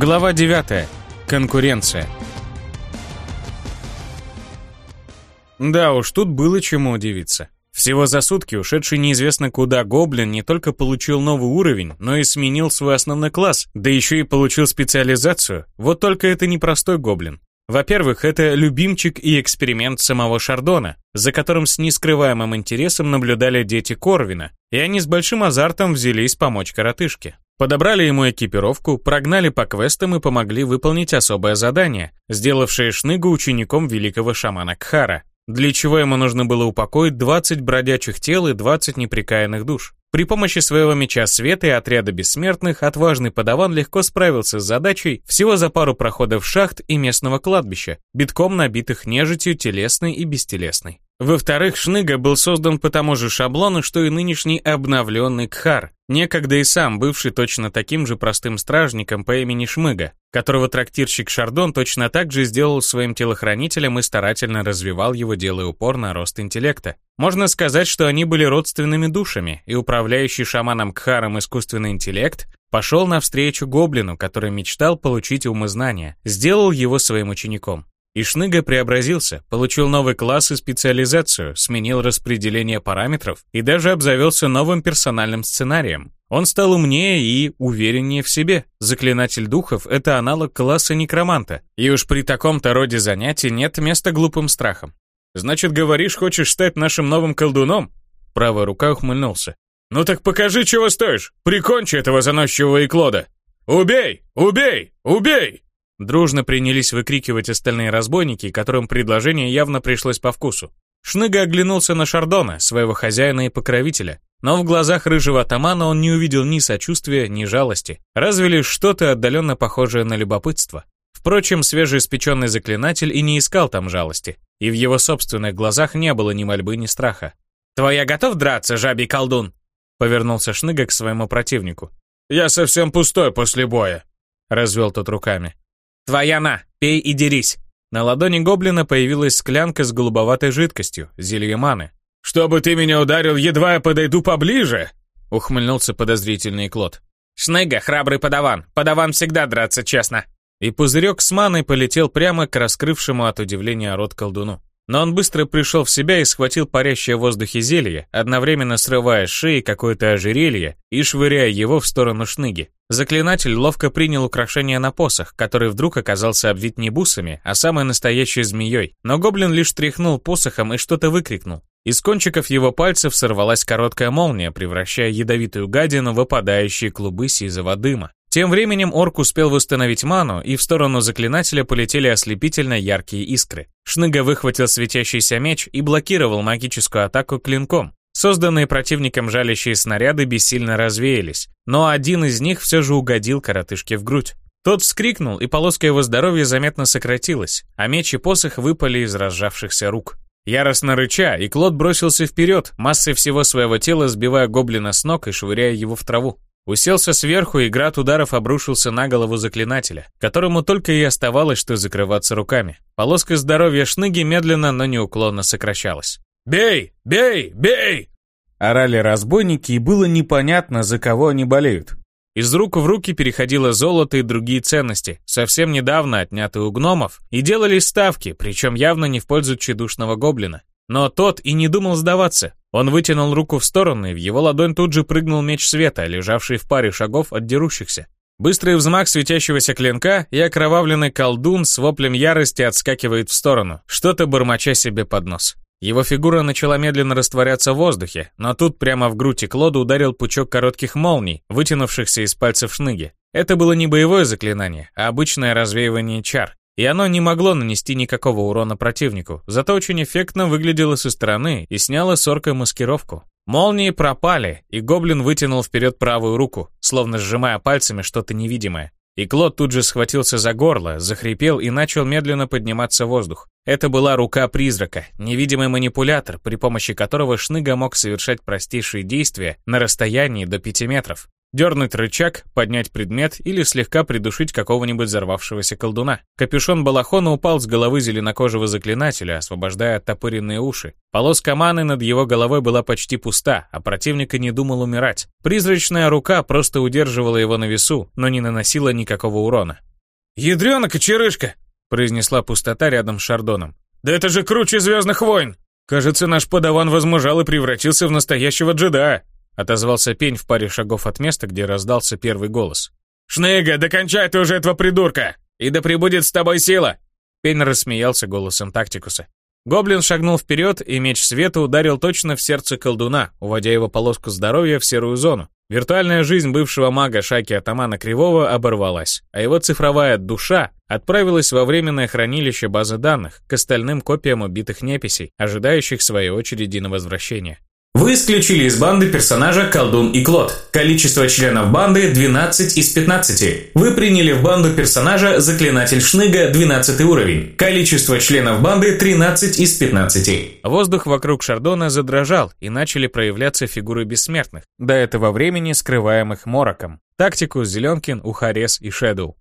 Глава 9. Конкуренция. Да уж, тут было чему удивиться. Всего за сутки ушедший неизвестно куда гоблин не только получил новый уровень, но и сменил свой основной класс, да еще и получил специализацию. Вот только это не простой гоблин. Во-первых, это любимчик и эксперимент самого Шардона, за которым с нескрываемым интересом наблюдали дети Корвина, и они с большим азартом взялись помочь коротышке. Подобрали ему экипировку, прогнали по квестам и помогли выполнить особое задание, сделавшее Шныгу учеником великого шамана Кхара, для чего ему нужно было упокоить 20 бродячих тел и 20 неприкаянных душ. При помощи своего меча света и отряда бессмертных отважный подаван легко справился с задачей всего за пару проходов шахт и местного кладбища, битком набитых нежитью телесной и бестелесной. Во-вторых, Шныга был создан по тому же шаблону, что и нынешний обновленный Кхар, некогда и сам бывший точно таким же простым стражником по имени Шмыга, которого трактирщик Шардон точно так же сделал своим телохранителем и старательно развивал его, делая упор на рост интеллекта. Можно сказать, что они были родственными душами, и управляющий шаманом Кхаром искусственный интеллект пошел навстречу гоблину, который мечтал получить умы-знания, сделал его своим учеником. И Шныга преобразился, получил новый класс и специализацию, сменил распределение параметров и даже обзавелся новым персональным сценарием. Он стал умнее и увереннее в себе. Заклинатель духов — это аналог класса некроманта. И уж при таком-то роде занятий нет места глупым страхам. «Значит, говоришь, хочешь стать нашим новым колдуном?» Правая рука ухмыльнулся. «Ну так покажи, чего стоишь! Прикончи этого заносчивого Иклода! Убей! Убей! Убей!» Дружно принялись выкрикивать остальные разбойники, которым предложение явно пришлось по вкусу. Шныга оглянулся на Шардона, своего хозяина и покровителя, но в глазах рыжего атамана он не увидел ни сочувствия, ни жалости, разве лишь что-то отдаленно похожее на любопытство. Впрочем, свежеиспеченный заклинатель и не искал там жалости, и в его собственных глазах не было ни мольбы, ни страха. «Твоя готов драться, жабий колдун?» Повернулся Шныга к своему противнику. «Я совсем пустой после боя», — развел тот руками. «Твоя на, пей и дерись!» На ладони гоблина появилась склянка с голубоватой жидкостью, зелье маны. «Чтобы ты меня ударил, едва я подойду поближе!» Ухмыльнулся подозрительный Клод. «Шныга, храбрый подаван. Подаван всегда драться честно!» И пузырек с маной полетел прямо к раскрывшему от удивления рот колдуну. Но он быстро пришел в себя и схватил парящее в воздухе зелье, одновременно срывая с шеи какое-то ожерелье и швыряя его в сторону шныги. Заклинатель ловко принял украшение на посох, который вдруг оказался обвит не бусами, а самой настоящей змеей. Но гоблин лишь тряхнул посохом и что-то выкрикнул. Из кончиков его пальцев сорвалась короткая молния, превращая ядовитую гадину в опадающие клубы сизого дыма. Тем временем орк успел восстановить ману, и в сторону заклинателя полетели ослепительно яркие искры. Шныга выхватил светящийся меч и блокировал магическую атаку клинком. Созданные противником жалящие снаряды бессильно развеялись, но один из них все же угодил коротышке в грудь. Тот вскрикнул, и полоска его здоровья заметно сократилась, а меч и посох выпали из разжавшихся рук. Яростно рыча, и Клод бросился вперед, массой всего своего тела сбивая гоблина с ног и швыряя его в траву. Уселся сверху, и град ударов обрушился на голову заклинателя, которому только и оставалось, что закрываться руками. Полоска здоровья шныги медленно, но неуклонно сокращалась. «Бей! Бей! Бей!» Орали разбойники, и было непонятно, за кого они болеют. Из рук в руки переходило золото и другие ценности, совсем недавно отнятые у гномов, и делались ставки, причем явно не в пользу тщедушного гоблина. Но тот и не думал сдаваться. Он вытянул руку в сторону, и в его ладонь тут же прыгнул меч света, лежавший в паре шагов от дерущихся. Быстрый взмах светящегося клинка, и окровавленный колдун с воплем ярости отскакивает в сторону, что-то бормоча себе под нос. Его фигура начала медленно растворяться в воздухе, но тут прямо в грудь и Клоду ударил пучок коротких молний, вытянувшихся из пальцев шныги. Это было не боевое заклинание, а обычное развеивание чар и оно не могло нанести никакого урона противнику, зато очень эффектно выглядело со стороны и сняло с оркой маскировку. Молнии пропали, и гоблин вытянул вперед правую руку, словно сжимая пальцами что-то невидимое. И Клод тут же схватился за горло, захрипел и начал медленно подниматься в воздух. Это была рука призрака, невидимый манипулятор, при помощи которого Шныга мог совершать простейшие действия на расстоянии до 5 метров. Дернуть рычаг, поднять предмет или слегка придушить какого-нибудь взорвавшегося колдуна. Капюшон балахона упал с головы зеленокожего заклинателя, освобождая оттопыренные уши. Полоска маны над его головой была почти пуста, а противник и не думал умирать. Призрачная рука просто удерживала его на весу, но не наносила никакого урона. «Ядрёна кочерышка!» — произнесла пустота рядом с Шардоном. «Да это же круче Звездных войн! Кажется, наш подаван возмужал и превратился в настоящего джедая!» Отозвался пень в паре шагов от места, где раздался первый голос. «Шныга, докончай ты уже этого придурка! И да пребудет с тобой сила!» Пень рассмеялся голосом Тактикуса. Гоблин шагнул вперед, и меч света ударил точно в сердце колдуна, уводя его полоску здоровья в серую зону. Виртуальная жизнь бывшего мага Шаки Атамана Кривого оборвалась, а его цифровая душа отправилась во временное хранилище базы данных к остальным копиям убитых неписей, ожидающих своей очереди на возвращение. Вы исключили из банды персонажа Колдун и Клод. Количество членов банды 12 из 15. Вы приняли в банду персонажа Заклинатель Шныга 12 уровень. Количество членов банды 13 из 15. Воздух вокруг Шардона задрожал, и начали проявляться фигуры бессмертных, до этого времени скрываемых Мороком. Тактику Зеленкин, Ухарес и Шэдоу.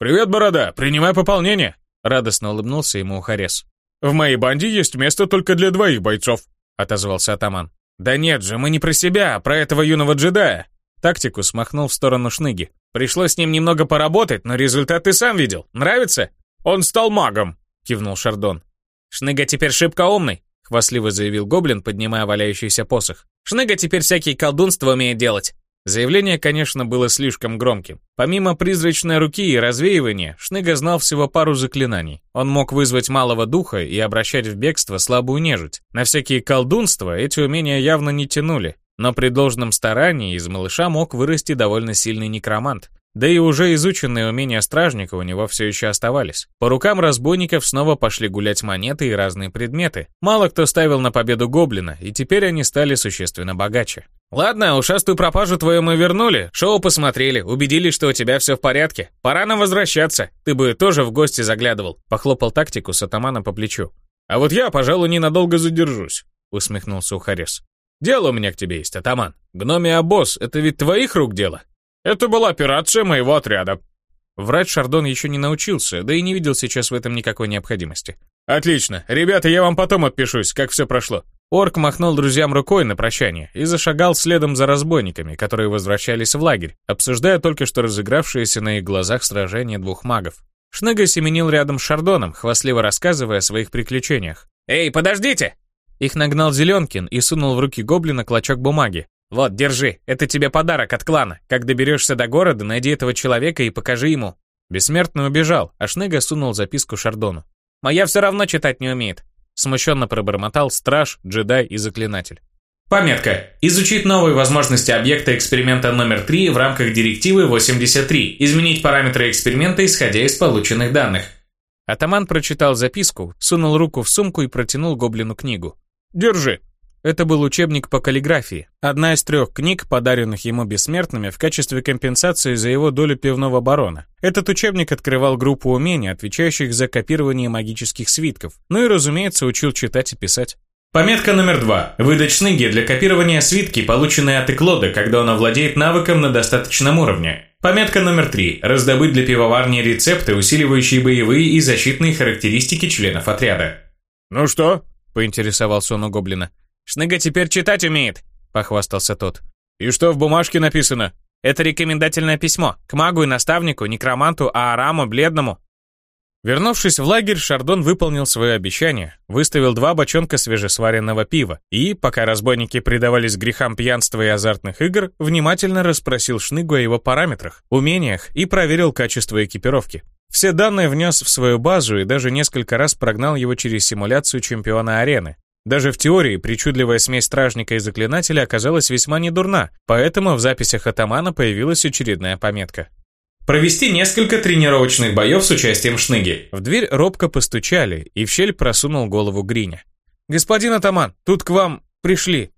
«Привет, Борода! Принимай пополнение!» Радостно улыбнулся ему Ухарес. «В моей банде есть место только для двоих бойцов», отозвался атаман. «Да нет же, мы не про себя, а про этого юного джедая!» Тактику смахнул в сторону Шныги. «Пришлось с ним немного поработать, но результат ты сам видел. Нравится?» «Он стал магом!» — кивнул Шардон. «Шныга теперь шибко умный», — хвастливо заявил Гоблин, поднимая валяющийся посох. «Шныга теперь всякие колдунства умеет делать. Заявление, конечно, было слишком громким. Помимо призрачной руки и развеивания, Шныга знал всего пару заклинаний. Он мог вызвать малого духа и обращать в бегство слабую нежить. На всякие колдунства эти умения явно не тянули. Но при должном старании из малыша мог вырасти довольно сильный некромант. Да и уже изученные умения стражника у него все еще оставались. По рукам разбойников снова пошли гулять монеты и разные предметы. Мало кто ставил на победу гоблина, и теперь они стали существенно богаче. «Ладно, ушастую пропажу твою мы вернули, шоу посмотрели, убедились, что у тебя все в порядке. Пора нам возвращаться. Ты бы тоже в гости заглядывал», — похлопал тактику с атамана по плечу. «А вот я, пожалуй, ненадолго задержусь», — усмехнулся Ухарес. «Дело у меня к тебе есть, атаман. Гномия босс, это ведь твоих рук дело?» Это была операция моего отряда. Врать Шардон еще не научился, да и не видел сейчас в этом никакой необходимости. «Отлично. Ребята, я вам потом отпишусь, как все прошло». Орк махнул друзьям рукой на прощание и зашагал следом за разбойниками, которые возвращались в лагерь, обсуждая только что разыгравшееся на их глазах сражение двух магов. Шныга семенил рядом с Шардоном, хвастливо рассказывая о своих приключениях. «Эй, подождите!» Их нагнал Зеленкин и сунул в руки гоблина клочок бумаги, «Вот, держи, это тебе подарок от клана. Как доберешься до города, найди этого человека и покажи ему». Бессмертный убежал, а Шныга сунул записку Шардону. «Моя все равно читать не умеет», — смущенно пробормотал страж, джедай и заклинатель. Пометка. Изучить новые возможности объекта эксперимента номер 3 в рамках директивы 83. Изменить параметры эксперимента, исходя из полученных данных. Атаман прочитал записку, сунул руку в сумку и протянул гоблину книгу. «Держи», это был учебник по каллиграфии, одна из трех книг, подаренных ему бессмертными в качестве компенсации за его долю пивного барона. Этот учебник открывал группу умений, отвечающих за копирование магических свитков, ну и, разумеется, учил читать и писать. Пометка номер два. Выдать шныги для копирования свитки, полученные от Эклода, когда он овладеет навыком на достаточном уровне. Пометка номер три. Раздобыть для пивоварни рецепты, усиливающие боевые и защитные характеристики членов отряда. «Ну что?» – поинтересовался он у гоблина. «Шныга теперь читать умеет», — похвастался тот. «И что в бумажке написано?» «Это рекомендательное письмо. К магу и наставнику, некроманту, Аараму, Бледному». Вернувшись в лагерь, Шардон выполнил свое обещание, выставил два бочонка свежесваренного пива и, пока разбойники предавались грехам пьянства и азартных игр, внимательно расспросил Шныгу о его параметрах, умениях и проверил качество экипировки. Все данные внес в свою базу и даже несколько раз прогнал его через симуляцию чемпиона арены, даже в теории причудливая смесь стражника и заклинателя оказалась весьма недурна, поэтому в записях атамана появилась очередная пометка. Провести несколько тренировочных боев с участием Шныги. В дверь робко постучали, и в щель просунул голову Гриня. «Господин атаман, тут к вам пришли».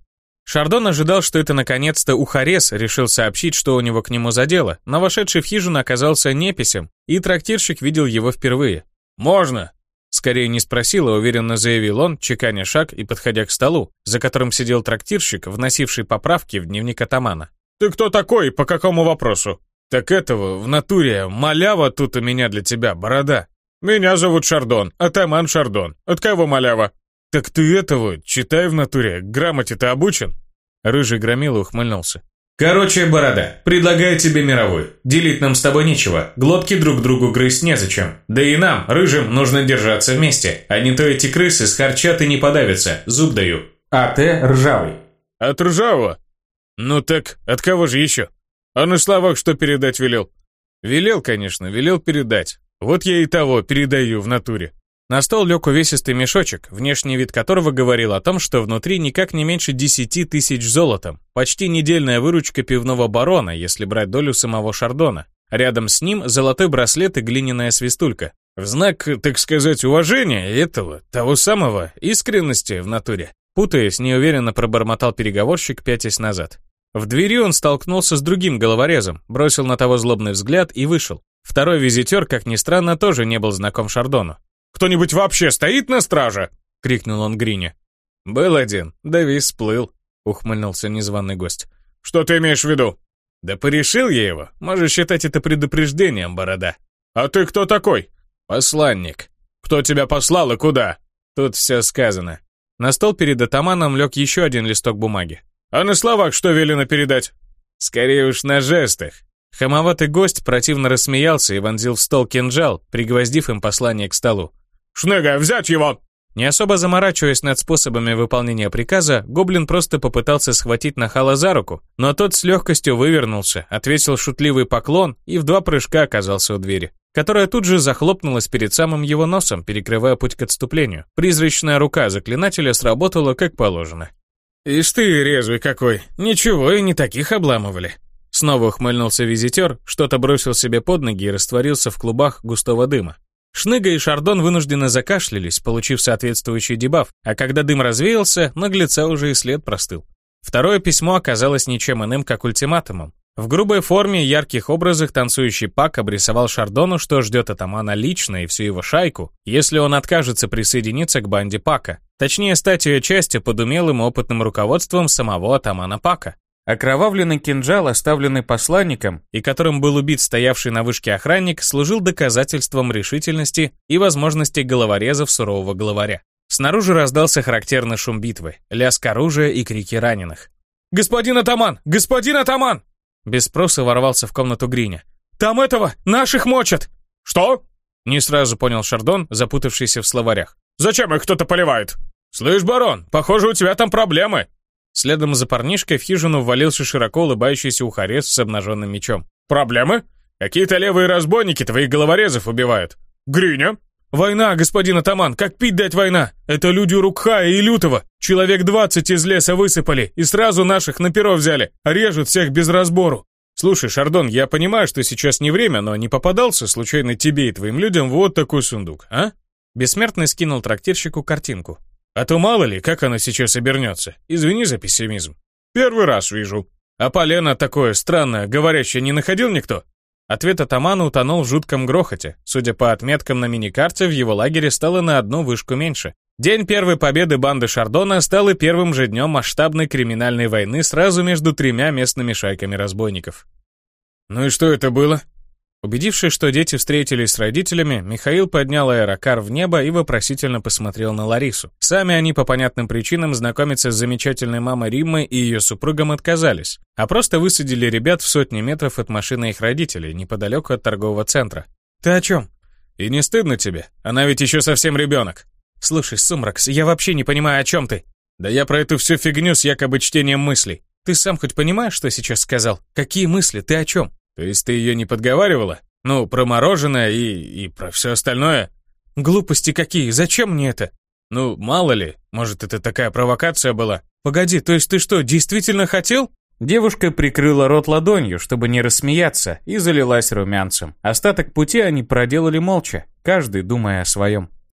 Шардон ожидал, что это наконец-то Ухарес решил сообщить, что у него к нему задело, но вошедший в хижину оказался неписем, и трактирщик видел его впервые. «Можно!» Скорее не спросил, а уверенно заявил он, чеканя шаг и подходя к столу, за которым сидел трактирщик, вносивший поправки в дневник атамана. «Ты кто такой по какому вопросу?» «Так этого, в натуре, малява тут у меня для тебя, борода. Меня зовут Шардон, атаман Шардон. От кого малява?» «Так ты этого, читай в натуре, грамоте ты обучен?» Рыжий громила ухмыльнулся. Короче, Борода, предлагаю тебе мировую. Делить нам с тобой нечего, глотки друг другу грызть незачем. Да и нам, рыжим, нужно держаться вместе, а не то эти крысы схарчат и не подавятся, зуб даю. А ты ржавый. От ржавого? Ну так, от кого же еще? А на словах что передать велел? Велел, конечно, велел передать. Вот я и того передаю в натуре. На стол лег увесистый мешочек, внешний вид которого говорил о том, что внутри никак не меньше 10 тысяч золотом. Почти недельная выручка пивного барона, если брать долю самого Шардона. Рядом с ним золотой браслет и глиняная свистулька. В знак, так сказать, уважения этого, того самого, искренности в натуре. Путаясь, неуверенно пробормотал переговорщик, пятясь назад. В двери он столкнулся с другим головорезом, бросил на того злобный взгляд и вышел. Второй визитер, как ни странно, тоже не был знаком Шардону. Кто-нибудь вообще стоит на страже?» — крикнул он Грине. «Был один, да весь сплыл», — ухмыльнулся незваный гость. «Что ты имеешь в виду?» «Да порешил я его. Можешь считать это предупреждением, борода». «А ты кто такой?» «Посланник». «Кто тебя послал и куда?» «Тут все сказано». На стол перед атаманом лег еще один листок бумаги. «А на словах что велено передать?» «Скорее уж на жестах. Хамоватый гость противно рассмеялся и вонзил в стол кинжал, пригвоздив им послание к столу. «Шнега, взять его!» Не особо заморачиваясь над способами выполнения приказа, гоблин просто попытался схватить нахала за руку, но тот с легкостью вывернулся, ответил шутливый поклон и в два прыжка оказался у двери, которая тут же захлопнулась перед самым его носом, перекрывая путь к отступлению. Призрачная рука заклинателя сработала как положено. «Ишь ты, резвый какой! Ничего и не таких обламывали!» Снова ухмыльнулся визитер, что-то бросил себе под ноги и растворился в клубах густого дыма. Шныга и Шардон вынужденно закашлялись, получив соответствующий дебаф, а когда дым развеялся, наглеца уже и след простыл. Второе письмо оказалось ничем иным, как ультиматумом. В грубой форме ярких образах танцующий Пак обрисовал Шардону, что ждет атамана лично и всю его шайку, если он откажется присоединиться к банде Пака. Точнее, стать ее частью под умелым опытным руководством самого атамана Пака. Окровавленный кинжал, оставленный посланником, и которым был убит стоявший на вышке охранник, служил доказательством решительности и возможности головорезов сурового главаря. Снаружи раздался характерный шум битвы, лязг оружия и крики раненых. «Господин атаман! Господин атаман!» Без спроса ворвался в комнату Гриня. «Там этого! Наших мочат!» «Что?» Не сразу понял Шардон, запутавшийся в словарях. «Зачем их кто-то поливает?» «Слышь, барон, похоже, у тебя там проблемы!» Следом за парнишкой в хижину ввалился широко улыбающийся ухарес с обнаженным мечом. «Проблемы? Какие-то левые разбойники твоих головорезов убивают. Гриня?» «Война, господин атаман, как пить дать война? Это люди Рукха и Лютого. Человек двадцать из леса высыпали и сразу наших на перо взяли. Режут всех без разбору. Слушай, Шардон, я понимаю, что сейчас не время, но не попадался случайно тебе и твоим людям вот такой сундук, а?» Бессмертный скинул трактирщику картинку. А то мало ли, как оно сейчас обернется. Извини за пессимизм. Первый раз вижу. А полено такое странное, говорящее, не находил никто? Ответ атамана утонул в жутком грохоте. Судя по отметкам на миникарте, в его лагере стало на одну вышку меньше. День первой победы банды Шардона стал и первым же днем масштабной криминальной войны сразу между тремя местными шайками разбойников. «Ну и что это было?» Убедившись, что дети встретились с родителями, Михаил поднял аэрокар в небо и вопросительно посмотрел на Ларису. Сами они по понятным причинам знакомиться с замечательной мамой Риммой и ее супругом отказались, а просто высадили ребят в сотни метров от машины их родителей, неподалеку от торгового центра. «Ты о чем?» «И не стыдно тебе? Она ведь еще совсем ребенок». «Слушай, Сумракс, я вообще не понимаю, о чем ты?» «Да я про эту всю фигню с якобы чтением мыслей. Ты сам хоть понимаешь, что сейчас сказал? Какие мысли? Ты о чем?» То есть ты ее не подговаривала? Ну, про мороженое и, и про все остальное? Глупости какие, зачем мне это? Ну, мало ли, может, это такая провокация была. Погоди, то есть ты что, действительно хотел? Девушка прикрыла рот ладонью, чтобы не рассмеяться, и залилась румянцем. Остаток пути они проделали молча, каждый думая о своем.